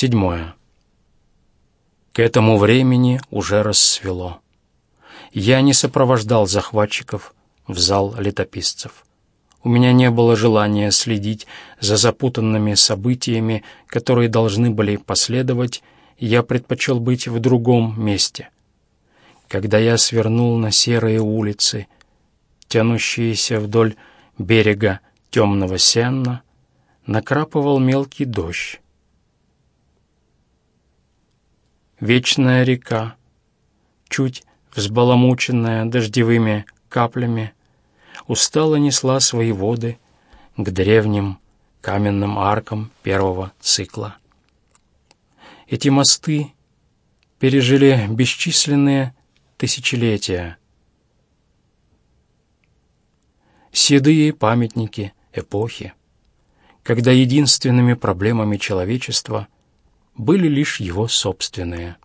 Седьмое. К этому времени уже рассвело. Я не сопровождал захватчиков в зал летописцев. У меня не было желания следить за запутанными событиями, которые должны были последовать, я предпочел быть в другом месте. Когда я свернул на серые улицы, тянущиеся вдоль берега темного сенна, накрапывал мелкий дождь. Вечная река, чуть взбаламученная дождевыми каплями, устало несла свои воды к древним каменным аркам первого цикла. Эти мосты пережили бесчисленные тысячелетия. Седые памятники эпохи, когда единственными проблемами человечества были лишь его собственные.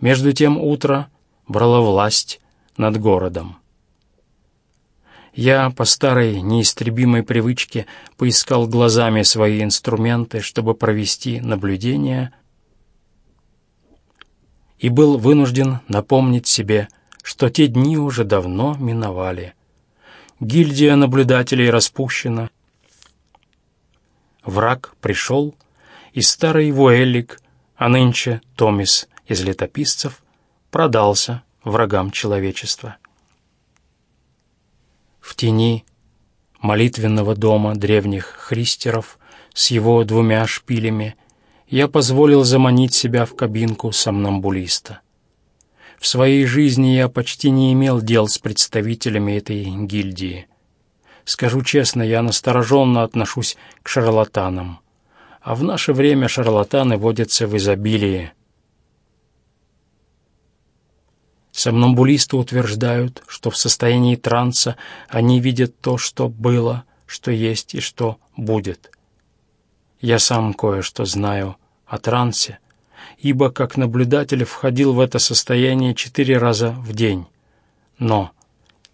Между тем утро брало власть над городом. Я по старой неистребимой привычке поискал глазами свои инструменты, чтобы провести наблюдение, и был вынужден напомнить себе, что те дни уже давно миновали. Гильдия наблюдателей распущена. Враг пришел, и старый Вуэллик, а нынче Томис из летописцев, продался врагам человечества в тени молитвенного дома древних христеров с его двумя шпилями, я позволил заманить себя в кабинку сомнамбулиста. В своей жизни я почти не имел дел с представителями этой гильдии. Скажу честно, я настороженно отношусь к шарлатанам. А в наше время шарлатаны водятся в изобилии — Сомнамбулисты утверждают, что в состоянии транса они видят то, что было, что есть и что будет. Я сам кое-что знаю о трансе, ибо как наблюдатель входил в это состояние четыре раза в день. Но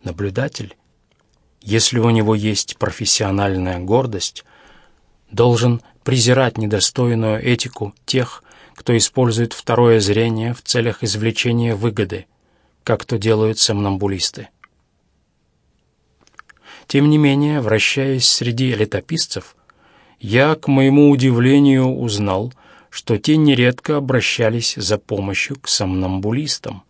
наблюдатель, если у него есть профессиональная гордость, должен презирать недостойную этику тех, кто использует второе зрение в целях извлечения выгоды – как то делают сомнамбулисты. Тем не менее, вращаясь среди летописцев, я, к моему удивлению, узнал, что те нередко обращались за помощью к сомнамбулистам,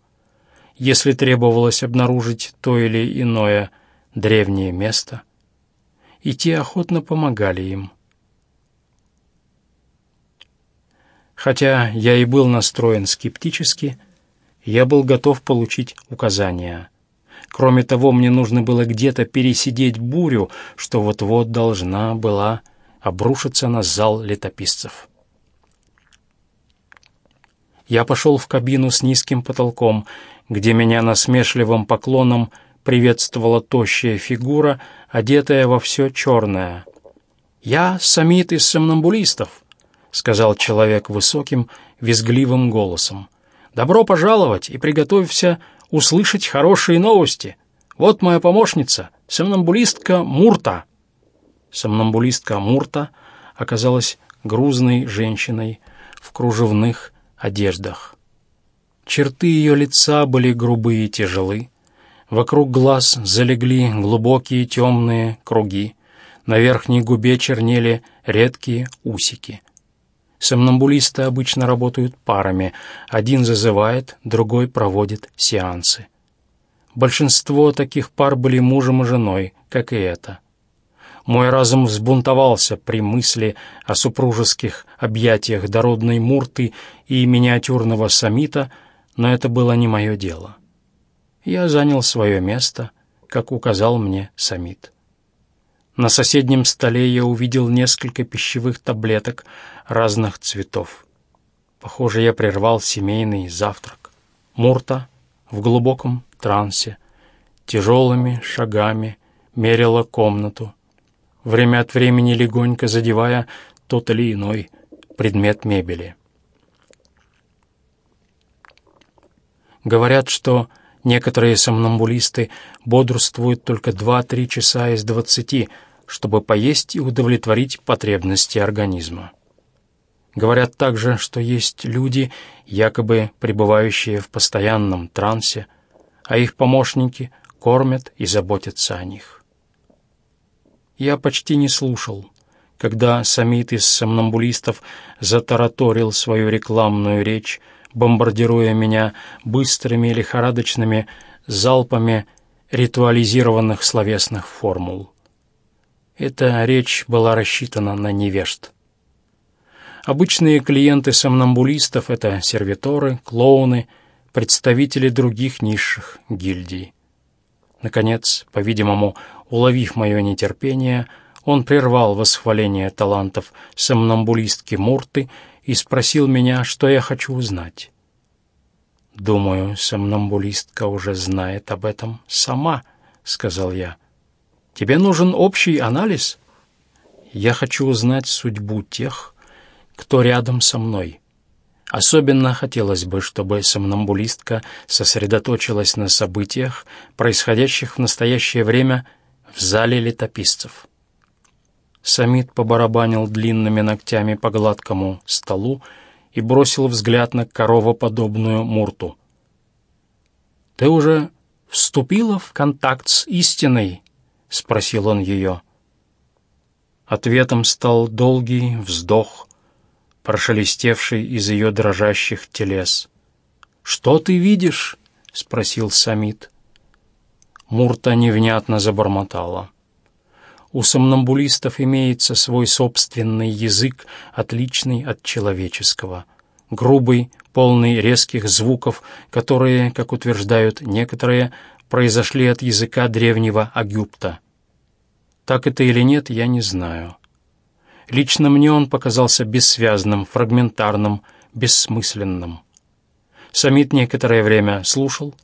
если требовалось обнаружить то или иное древнее место, и те охотно помогали им. Хотя я и был настроен скептически, я был готов получить указания. Кроме того, мне нужно было где-то пересидеть бурю, что вот-вот должна была обрушиться на зал летописцев. Я пошел в кабину с низким потолком, где меня насмешливым поклоном приветствовала тощая фигура, одетая во все черное. «Я самит из сомнамбулистов», — сказал человек высоким, визгливым голосом. Добро пожаловать и приготовься услышать хорошие новости. Вот моя помощница, сомнамбулистка Мурта». Сомнамбулистка Мурта оказалась грузной женщиной в кружевных одеждах. Черты ее лица были грубые и тяжелы. Вокруг глаз залегли глубокие темные круги. На верхней губе чернели редкие усики. Сомнамбулисты обычно работают парами. Один зазывает, другой проводит сеансы. Большинство таких пар были мужем и женой, как и это. Мой разум взбунтовался при мысли о супружеских объятиях дородной Мурты и миниатюрного Самита, но это было не мое дело. Я занял свое место, как указал мне Самит. На соседнем столе я увидел несколько пищевых таблеток разных цветов. Похоже, я прервал семейный завтрак. Мурта в глубоком трансе, тяжелыми шагами мерила комнату, время от времени легонько задевая тот или иной предмет мебели. Говорят, что Некоторые сомнамбулисты бодрствуют только 2-3 часа из 20, чтобы поесть и удовлетворить потребности организма. Говорят также, что есть люди, якобы пребывающие в постоянном трансе, а их помощники кормят и заботятся о них. Я почти не слушал, когда самит из сомнамбулистов затараторил свою рекламную речь, бомбардируя меня быстрыми лихорадочными залпами ритуализированных словесных формул. Эта речь была рассчитана на невежд. Обычные клиенты сомнамбулистов — это сервиторы, клоуны, представители других низших гильдий. Наконец, по-видимому, уловив мое нетерпение, он прервал восхваление талантов сомнамбулистки Мурты и спросил меня, что я хочу узнать. «Думаю, сомнамбулистка уже знает об этом сама», — сказал я. «Тебе нужен общий анализ?» «Я хочу узнать судьбу тех, кто рядом со мной. Особенно хотелось бы, чтобы сомнамбулистка сосредоточилась на событиях, происходящих в настоящее время в зале летописцев». Самит побарабанил длинными ногтями по гладкому столу и бросил взгляд на коровоподобную мурту. «Ты уже вступила в контакт с истиной?» — спросил он ее. Ответом стал долгий вздох, прошелестевший из ее дрожащих телес. «Что ты видишь?» — спросил Самит. Мурта невнятно забормотала. У сомнамбулистов имеется свой собственный язык, отличный от человеческого. Грубый, полный резких звуков, которые, как утверждают некоторые, произошли от языка древнего Агюпта. Так это или нет, я не знаю. Лично мне он показался бессвязным, фрагментарным, бессмысленным. Самит некоторое время слушал,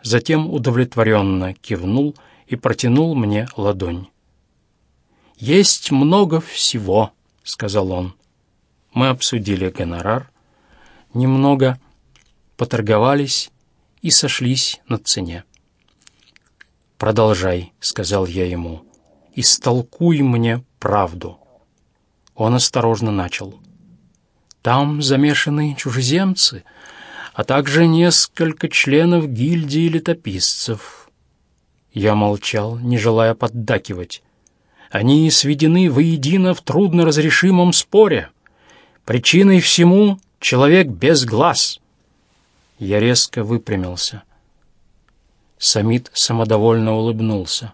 затем удовлетворенно кивнул и протянул мне ладонь. «Есть много всего», — сказал он. Мы обсудили гонорар, немного поторговались и сошлись на цене. «Продолжай», — сказал я ему, — «истолкуй мне правду». Он осторожно начал. «Там замешаны чужеземцы, а также несколько членов гильдии летописцев». Я молчал, не желая поддакивать. Они сведены воедино в трудноразрешимом споре. Причиной всему — человек без глаз. Я резко выпрямился. Самит самодовольно улыбнулся.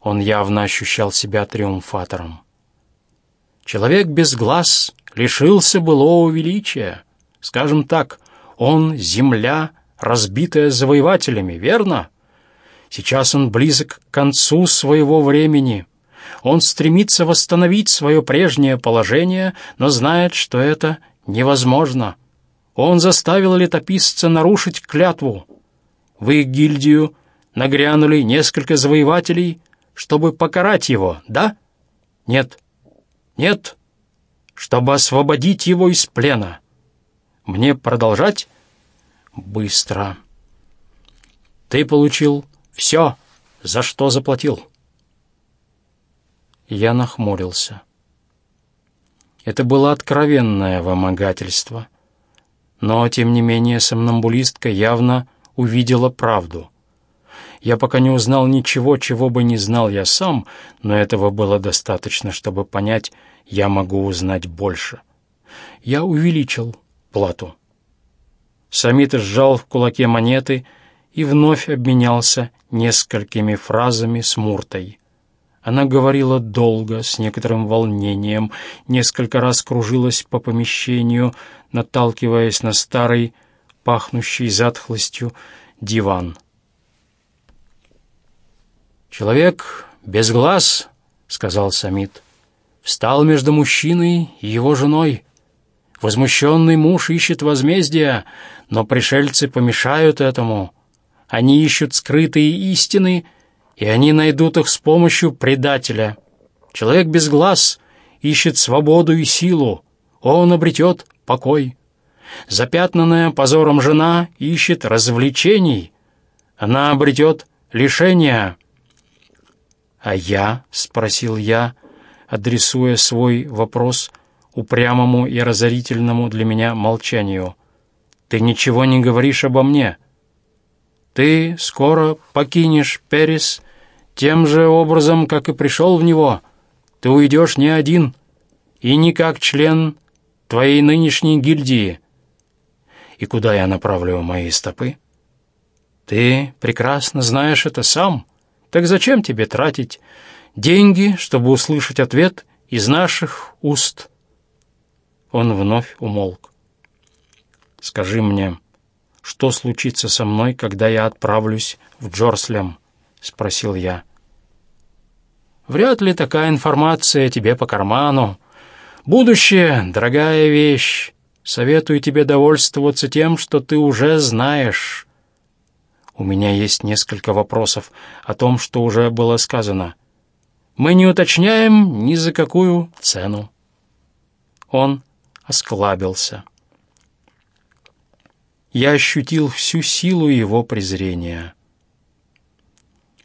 Он явно ощущал себя триумфатором. Человек без глаз лишился былого величия. Скажем так, он — земля, разбитая завоевателями, верно? Сейчас он близок к концу своего времени — он стремится восстановить свое прежнее положение, но знает, что это невозможно. Он заставил летописца нарушить клятву. В их гильдию нагрянули несколько завоевателей, чтобы покарать его, да? Нет. Нет. Чтобы освободить его из плена. Мне продолжать? Быстро. Ты получил все, за что заплатил. Я нахмурился. Это было откровенное вымогательство. Но, тем не менее, сомнамбулистка явно увидела правду. Я пока не узнал ничего, чего бы не знал я сам, но этого было достаточно, чтобы понять, я могу узнать больше. Я увеличил плату. Самит сжал в кулаке монеты и вновь обменялся несколькими фразами с Муртой. Она говорила долго, с некоторым волнением, несколько раз кружилась по помещению, наталкиваясь на старый, пахнущий затхлостью, диван. «Человек без глаз», — сказал Самит, — «встал между мужчиной и его женой. Возмущенный муж ищет возмездия, но пришельцы помешают этому. Они ищут скрытые истины — и они найдут их с помощью предателя. Человек без глаз ищет свободу и силу, он обретет покой. Запятнанная позором жена ищет развлечений, она обретет лишения. «А я?» — спросил я, адресуя свой вопрос упрямому и разорительному для меня молчанию. «Ты ничего не говоришь обо мне. Ты скоро покинешь Перис тем же образом, как и пришел в него. Ты уйдешь не один и не как член твоей нынешней гильдии. И куда я направлю мои стопы? Ты прекрасно знаешь это сам. Так зачем тебе тратить деньги, чтобы услышать ответ из наших уст?» Он вновь умолк. «Скажи мне, что случится со мной, когда я отправлюсь в Джорслем?» — спросил я. «Вряд ли такая информация тебе по карману. Будущее — дорогая вещь. Советую тебе довольствоваться тем, что ты уже знаешь». У меня есть несколько вопросов о том, что уже было сказано. Мы не уточняем ни за какую цену. Он осклабился. Я ощутил всю силу его презрения.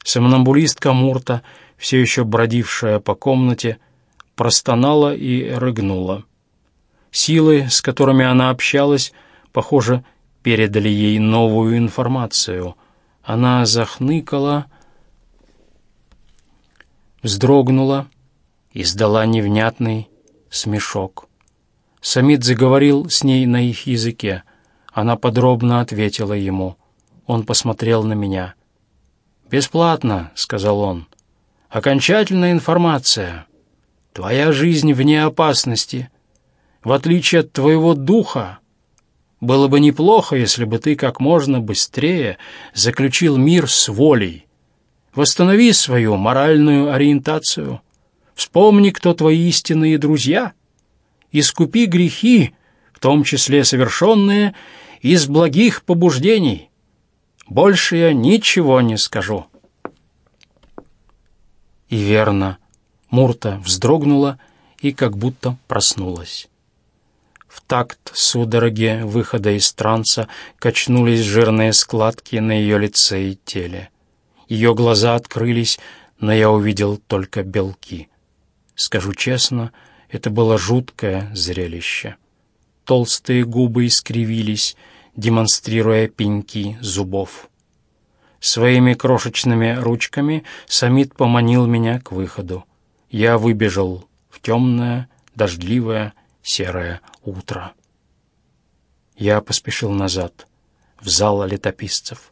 Сомнамбулистка Мурта, все еще бродившая по комнате, простонала и рыгнула. Силы, с которыми она общалась, похоже, передали ей новую информацию. Она захныкала, вздрогнула, издала невнятный смешок. Самит заговорил с ней на их языке. Она подробно ответила ему. Он посмотрел на меня. «Бесплатно», — сказал он. «Окончательная информация. Твоя жизнь вне опасности. В отличие от твоего духа, было бы неплохо, если бы ты как можно быстрее заключил мир с волей. Восстанови свою моральную ориентацию. Вспомни, кто твои истинные друзья. Искупи грехи, в том числе совершенные из благих побуждений. Больше я ничего не скажу». И верно, Мурта вздрогнула и как будто проснулась. В такт судороги выхода из транса качнулись жирные складки на ее лице и теле. Ее глаза открылись, но я увидел только белки. Скажу честно, это было жуткое зрелище. Толстые губы искривились, демонстрируя пеньки зубов. Своими крошечными ручками Самит поманил меня к выходу. Я выбежал в темное, дождливое, серое утро. Я поспешил назад, в зал летописцев.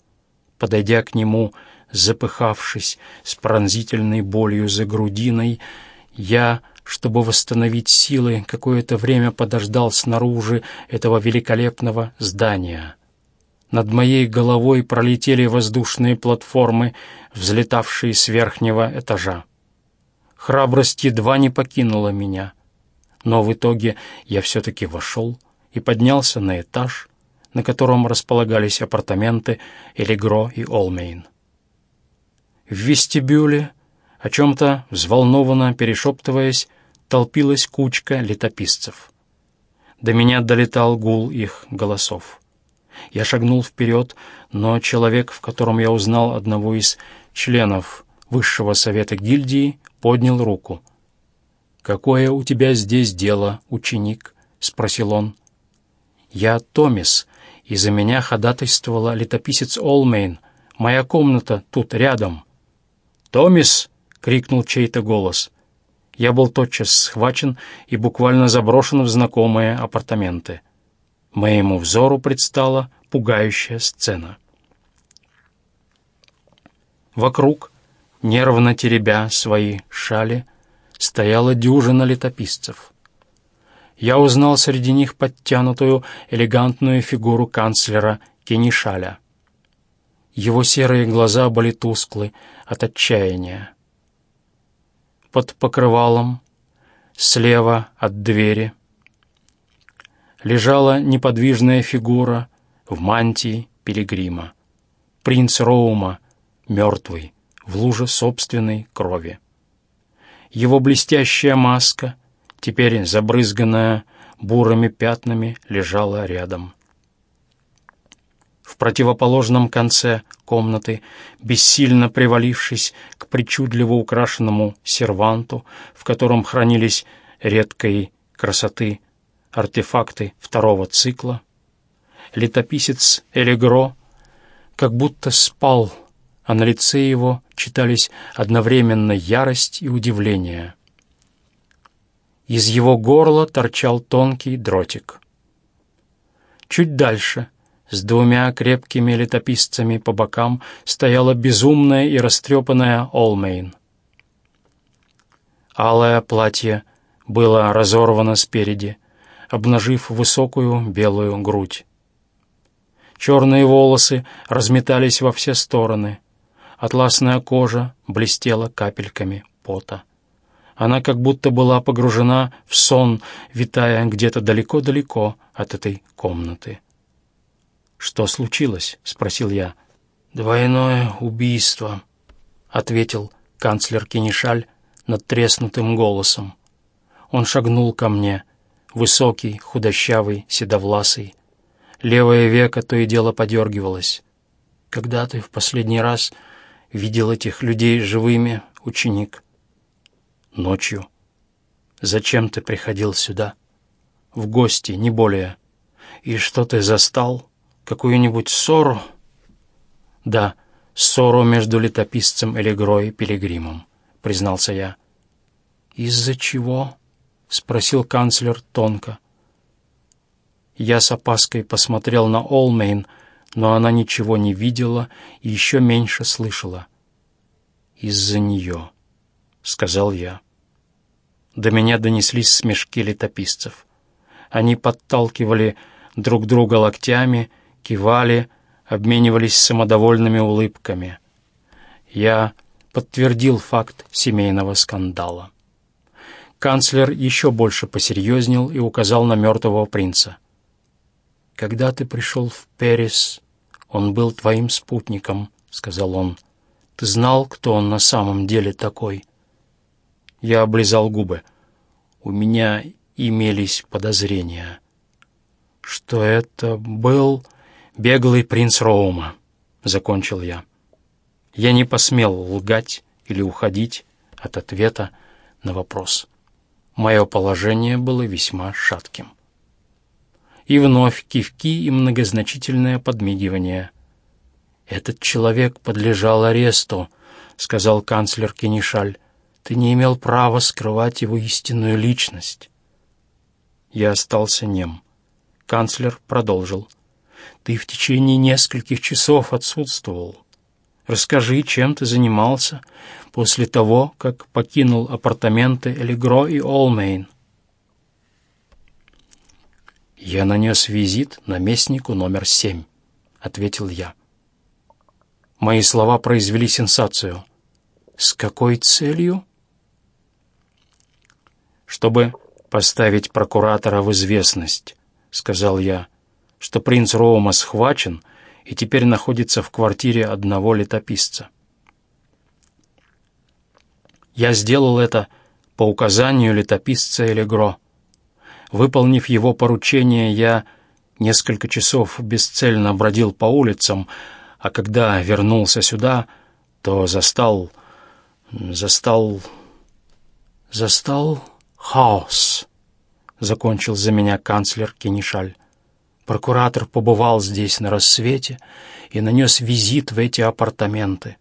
Подойдя к нему, запыхавшись с пронзительной болью за грудиной, я чтобы восстановить силы, какое-то время подождал снаружи этого великолепного здания. Над моей головой пролетели воздушные платформы, взлетавшие с верхнего этажа. Храбрость едва не покинула меня, но в итоге я все-таки вошел и поднялся на этаж, на котором располагались апартаменты Элигро и Олмейн. В вестибюле, о чем-то взволнованно перешептываясь, толпилась кучка летописцев. До меня долетал гул их голосов. Я шагнул вперед, но человек, в котором я узнал одного из членов Высшего Совета Гильдии, поднял руку. «Какое у тебя здесь дело, ученик?» — спросил он. «Я Томис, и за меня ходатайствовала летописец Олмейн. Моя комната тут рядом». «Томис!» — крикнул чей-то голос. Я был тотчас схвачен и буквально заброшен в знакомые апартаменты. Моему взору предстала пугающая сцена. Вокруг, нервно теребя свои шали, стояла дюжина летописцев. Я узнал среди них подтянутую, элегантную фигуру канцлера Кенишаля. Его серые глаза были тусклы от отчаяния под покрывалом, слева от двери, лежала неподвижная фигура в мантии пилигрима. Принц Роума, мертвый, в луже собственной крови. Его блестящая маска, теперь забрызганная бурыми пятнами, лежала рядом. В противоположном конце комнаты, бессильно привалившись к причудливо украшенному серванту, в котором хранились редкой красоты, артефакты второго цикла. Летописец Элегро как будто спал, а на лице его читались одновременно ярость и удивление. Из его горла торчал тонкий дротик. Чуть дальше, с двумя крепкими летописцами по бокам, стояла безумная и растрепанная Олмейн. Алое платье было разорвано спереди, обнажив высокую белую грудь. Черные волосы разметались во все стороны. Атласная кожа блестела капельками пота. Она как будто была погружена в сон, витая где-то далеко-далеко от этой комнаты. «Что случилось?» — спросил я. «Двойное убийство», — ответил канцлер Кенишаль надтреснутым голосом. Он шагнул ко мне, высокий, худощавый, седовласый. Левое веко то и дело подергивалось. «Когда ты в последний раз видел этих людей живыми, ученик?» Ночью. Зачем ты приходил сюда? В гости, не более. И что ты застал? Какую-нибудь ссору? Да, ссору между летописцем Элегро и Пилигримом, признался я. Из-за чего? Спросил канцлер тонко. Я с опаской посмотрел на Олмейн, но она ничего не видела и еще меньше слышала. «Из-за нее», — сказал я. До меня донеслись смешки летописцев. Они подталкивали друг друга локтями, кивали, обменивались самодовольными улыбками. Я подтвердил факт семейного скандала. Канцлер еще больше посерьезнел и указал на мертвого принца. «Когда ты пришел в Перес, он был твоим спутником», — сказал он. «Ты знал, кто он на самом деле такой?» Я облизал губы. У меня имелись подозрения, что это был беглый принц Роума, закончил я. Я не посмел лгать или уходить от ответа на вопрос. Мое положение было весьма шатким. И вновь кивки и многозначительное подмигивание. «Этот человек подлежал аресту», — сказал канцлер Кенишаль. Ты не имел права скрывать его истинную личность. Я остался нем. Канцлер продолжил. Ты в течение нескольких часов отсутствовал. Расскажи, чем ты занимался после того, как покинул апартаменты Элигро и Олмейн. «Я нанес визит наместнику номер семь», — ответил я. Мои слова произвели сенсацию. «С какой целью?» чтобы поставить прокуратора в известность», — сказал я, что принц Роума схвачен и теперь находится в квартире одного летописца. Я сделал это по указанию летописца Элегро. Выполнив его поручение, я несколько часов бесцельно бродил по улицам, а когда вернулся сюда, то застал... застал... застал хаос», — закончил за меня канцлер Кенишаль. Прокуратор побывал здесь на рассвете и нанес визит в эти апартаменты.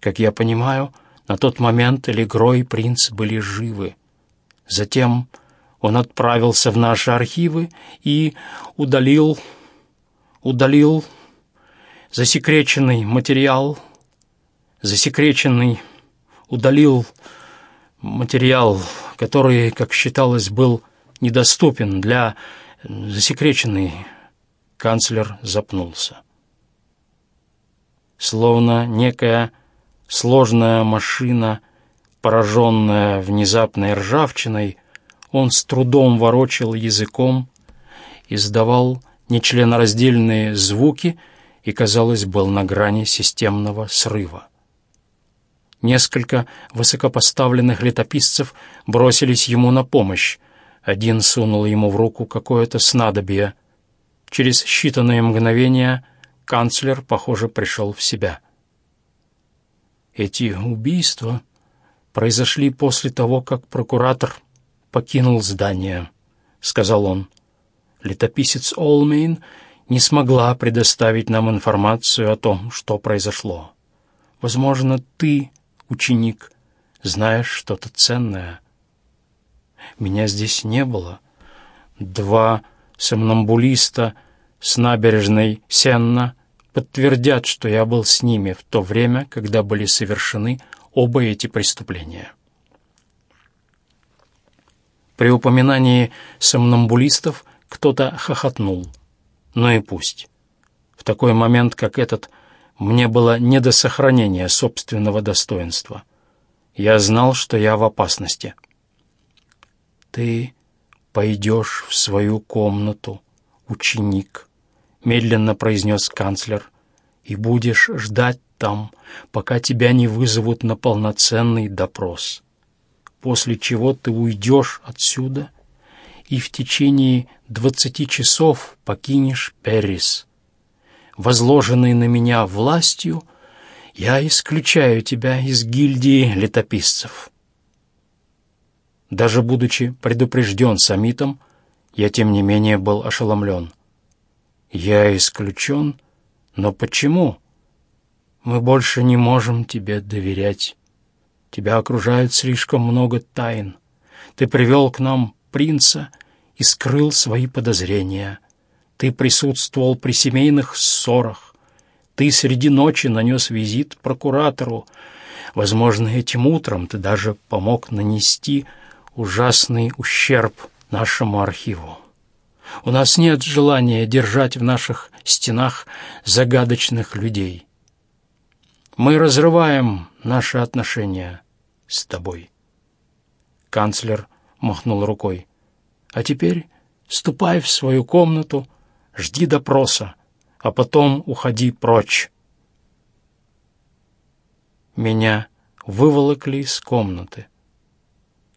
Как я понимаю, на тот момент Легро и принц были живы. Затем он отправился в наши архивы и удалил... удалил засекреченный материал, засекреченный, удалил материал который, как считалось, был недоступен для засекреченной, канцлер запнулся. Словно некая сложная машина, пораженная внезапной ржавчиной, он с трудом ворочал языком, издавал нечленораздельные звуки и, казалось, был на грани системного срыва. Несколько высокопоставленных летописцев бросились ему на помощь. Один сунул ему в руку какое-то снадобье. Через считанные мгновения канцлер, похоже, пришел в себя. Эти убийства произошли после того, как прокуратор покинул здание», — сказал он. Летописец Олмейн не смогла предоставить нам информацию о том, что произошло. Возможно, ты, ученик, знаешь что-то ценное. Меня здесь не было. Два сомнамбулиста с набережной Сенна подтвердят, что я был с ними в то время, когда были совершены оба эти преступления. При упоминании сомнамбулистов кто-то хохотнул. Ну и пусть. В такой момент, как этот, мне было не до сохранения собственного достоинства. Я знал, что я в опасности. «Ты пойдешь в свою комнату, ученик», — медленно произнес канцлер, «и будешь ждать там, пока тебя не вызовут на полноценный допрос. После чего ты уйдешь отсюда и в течение двадцати часов покинешь Перрис. Возложенный на меня властью, я исключаю тебя из гильдии летописцев». Даже будучи предупрежден самитом, я тем не менее был ошеломлен. Я исключен, но почему? Мы больше не можем тебе доверять. Тебя окружает слишком много тайн. Ты привел к нам принца и скрыл свои подозрения. Ты присутствовал при семейных ссорах. Ты среди ночи нанес визит прокуратору. Возможно, этим утром ты даже помог нанести ужасный ущерб нашему архиву. У нас нет желания держать в наших стенах загадочных людей. Мы разрываем наши отношения с тобой. Канцлер махнул рукой. А теперь ступай в свою комнату, жди допроса, а потом уходи прочь. Меня выволокли из комнаты.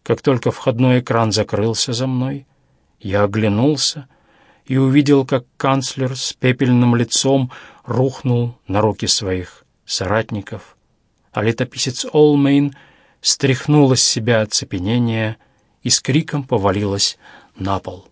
Как только входной экран закрылся за мной, я оглянулся и увидел, как канцлер с пепельным лицом рухнул на руки своих соратников, а летописец Олмейн стряхнула с себя оцепенение и с криком повалилась на пол.